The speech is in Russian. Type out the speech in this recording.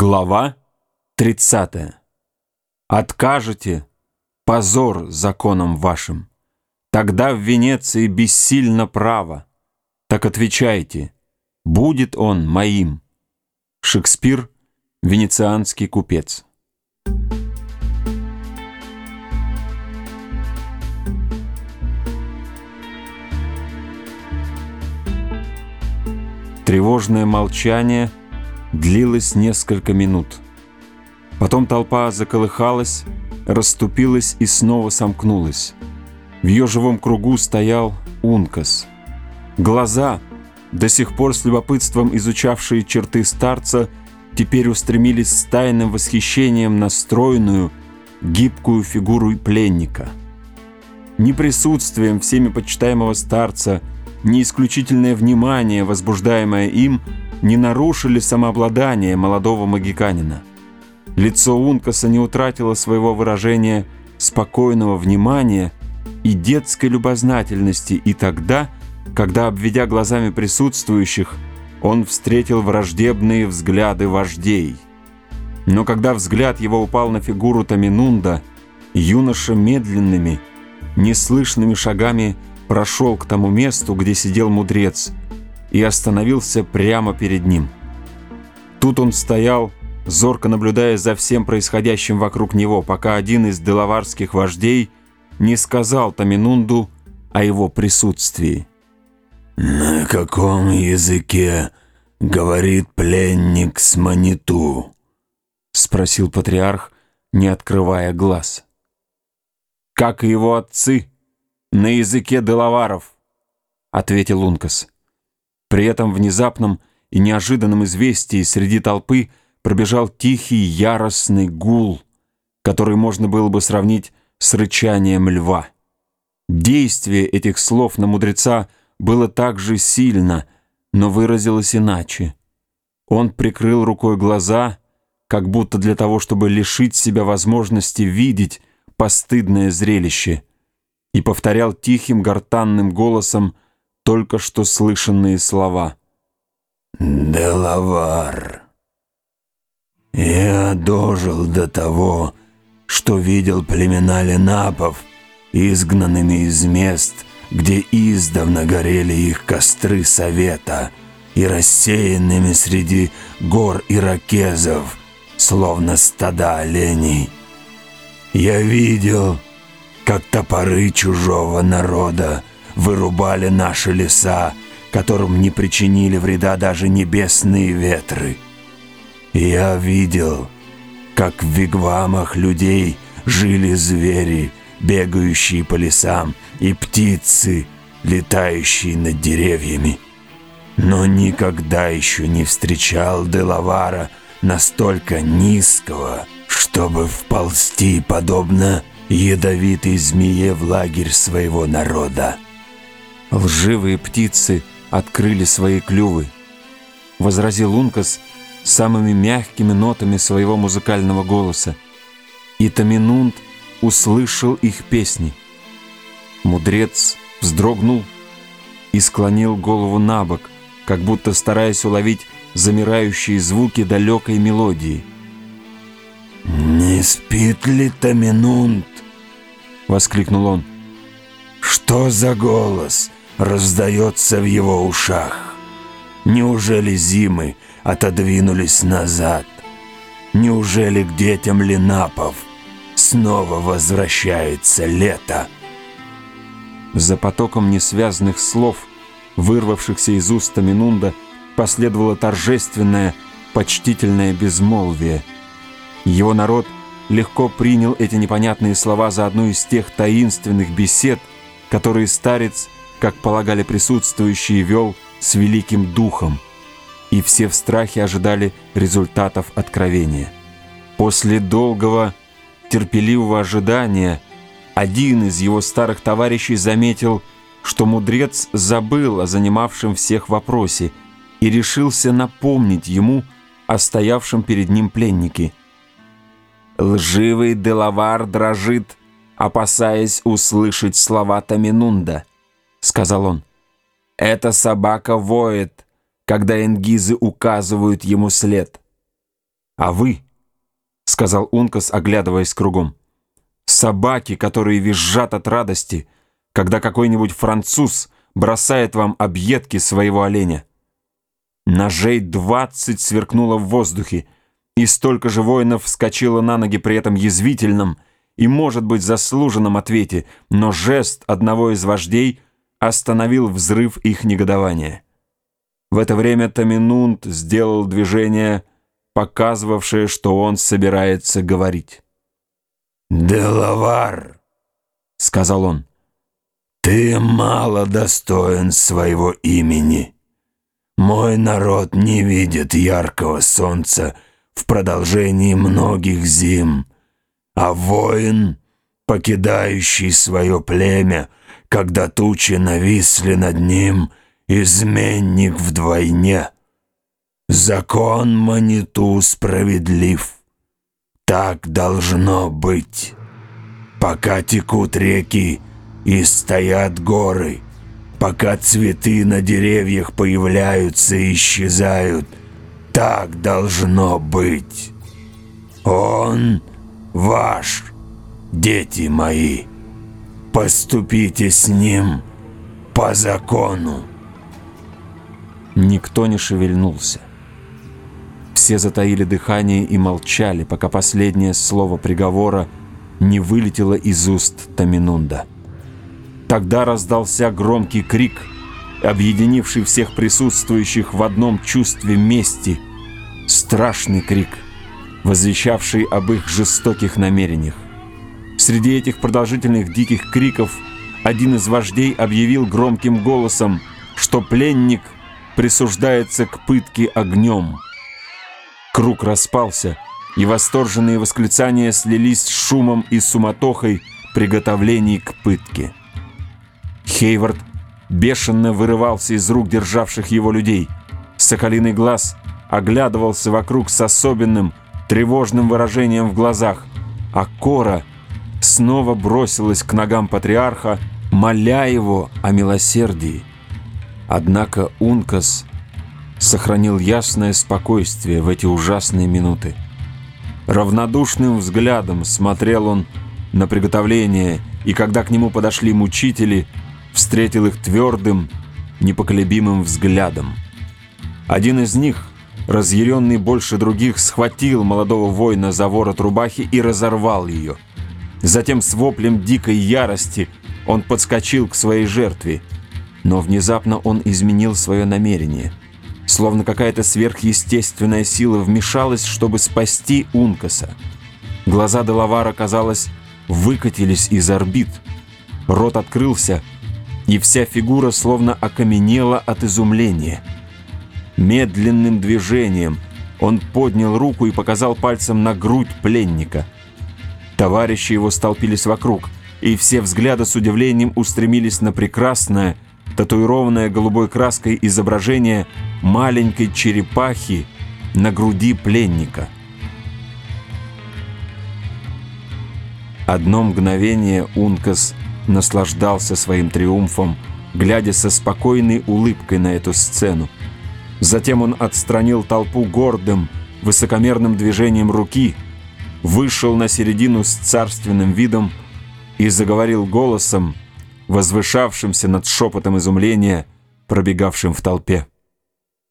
Глава 30. Откажете – позор законом вашим. Тогда в Венеции бессильно право. Так отвечайте, будет он моим. Шекспир, венецианский купец. Тревожное молчание – длилось несколько минут. Потом толпа заколыхалась, расступилась и снова сомкнулась. В ее живом кругу стоял Ункас. Глаза, до сих пор с любопытством изучавшие черты старца, теперь устремились с тайным восхищением на стройную, гибкую фигуру пленника. Ни присутствием всеми почитаемого старца, ни исключительное внимание, возбуждаемое им – не нарушили самообладание молодого магиканина. Лицо Ункаса не утратило своего выражения спокойного внимания и детской любознательности и тогда, когда, обведя глазами присутствующих, он встретил враждебные взгляды вождей. Но когда взгляд его упал на фигуру Таминунда, юноша медленными, неслышными шагами прошел к тому месту, где сидел мудрец – и остановился прямо перед ним. Тут он стоял, зорко наблюдая за всем происходящим вокруг него, пока один из делаварских вождей не сказал Таминунду о его присутствии. «На каком языке говорит пленник с Маниту?» — спросил патриарх, не открывая глаз. «Как и его отцы, на языке делаваров», — ответил Лункас. При этом внезапном и неожиданном известии среди толпы пробежал тихий яростный гул, который можно было бы сравнить с рычанием льва. Действие этих слов на мудреца было также сильно, но выразилось иначе. Он прикрыл рукой глаза, как будто для того, чтобы лишить себя возможности видеть постыдное зрелище, и повторял тихим гортанным голосом только что слышанные слова. «Делавар, я дожил до того, что видел племена ленапов, изгнанными из мест, где издавна горели их костры совета, и рассеянными среди гор иракезов, словно стада оленей. Я видел, как топоры чужого народа вырубали наши леса, которым не причинили вреда даже небесные ветры. я видел, как в вигвамах людей жили звери, бегающие по лесам, и птицы, летающие над деревьями. Но никогда еще не встречал Делавара настолько низкого, чтобы вползти, подобно ядовитой змее в лагерь своего народа. Лживые птицы открыли свои клювы, возразил Лункас самыми мягкими нотами своего музыкального голоса. И Таминунд услышал их песни. Мудрец вздрогнул и склонил голову на бок, как будто стараясь уловить замирающие звуки далекой мелодии. «Не спит ли Таминунд?» — воскликнул он. «Что за голос?» Раздается в его ушах. Неужели зимы отодвинулись назад? Неужели к детям Ленапов снова возвращается лето? За потоком несвязанных слов, вырвавшихся из уст Минунда, последовало торжественное, почтительное безмолвие. Его народ легко принял эти непонятные слова за одну из тех таинственных бесед, которые старец – как полагали присутствующие, вел с великим духом, и все в страхе ожидали результатов откровения. После долгого, терпеливого ожидания один из его старых товарищей заметил, что мудрец забыл о занимавшем всех вопросе и решился напомнить ему о стоявшем перед ним пленнике. Лживый Делавар дрожит, опасаясь услышать слова Таминунда. — сказал он. «Эта собака воет, когда энгизы указывают ему след. А вы, — сказал Ункас, оглядываясь кругом, — собаки, которые визжат от радости, когда какой-нибудь француз бросает вам объедки своего оленя. Ножей двадцать сверкнуло в воздухе, и столько же воинов вскочило на ноги при этом язвительном и, может быть, заслуженном ответе, но жест одного из вождей остановил взрыв их негодования. В это время Таминунд сделал движение, показывавшее, что он собирается говорить. «Делавар», — сказал он, — «ты мало достоин своего имени». Мой народ не видит яркого солнца в продолжении многих зим, а воин, покидающий свое племя, когда тучи нависли над ним, изменник вдвойне. Закон Маниту справедлив. Так должно быть. Пока текут реки и стоят горы — пока цветы на деревьях появляются и исчезают. Так должно быть. Он ваш, дети мои. Поступите с ним по закону. Никто не шевельнулся. Все затаили дыхание и молчали, пока последнее слово приговора не вылетело из уст Таминунда. Тогда раздался громкий крик, объединивший всех присутствующих в одном чувстве мести. Страшный крик, возвещавший об их жестоких намерениях. Среди этих продолжительных диких криков один из вождей объявил громким голосом, что пленник присуждается к пытке огнем. Круг распался, и восторженные восклицания слились с шумом и суматохой приготовлений к пытке. Хейвард бешено вырывался из рук державших его людей. Соколиный глаз оглядывался вокруг с особенным, тревожным выражением в глазах, а Кора снова бросилась к ногам патриарха, моля его о милосердии. Однако Ункас сохранил ясное спокойствие в эти ужасные минуты. Равнодушным взглядом смотрел он на приготовление, и когда к нему подошли мучители – встретил их твердым, непоколебимым взглядом. Один из них, разъяренный больше других, схватил молодого воина за ворот рубахи и разорвал ее. Затем с воплем дикой ярости он подскочил к своей жертве, но внезапно он изменил свое намерение. Словно какая-то сверхъестественная сила вмешалась, чтобы спасти Ункаса. Глаза Делавара, казалось, выкатились из орбит. Рот открылся, и вся фигура словно окаменела от изумления. Медленным движением он поднял руку и показал пальцем на грудь пленника. Товарищи его столпились вокруг, и все взгляды с удивлением устремились на прекрасное, татуированное голубой краской изображение маленькой черепахи на груди пленника. Одно мгновение Ункас наслаждался своим триумфом, глядя со спокойной улыбкой на эту сцену. Затем он отстранил толпу гордым, высокомерным движением руки, вышел на середину с царственным видом и заговорил голосом, возвышавшимся над шепотом изумления, пробегавшим в толпе.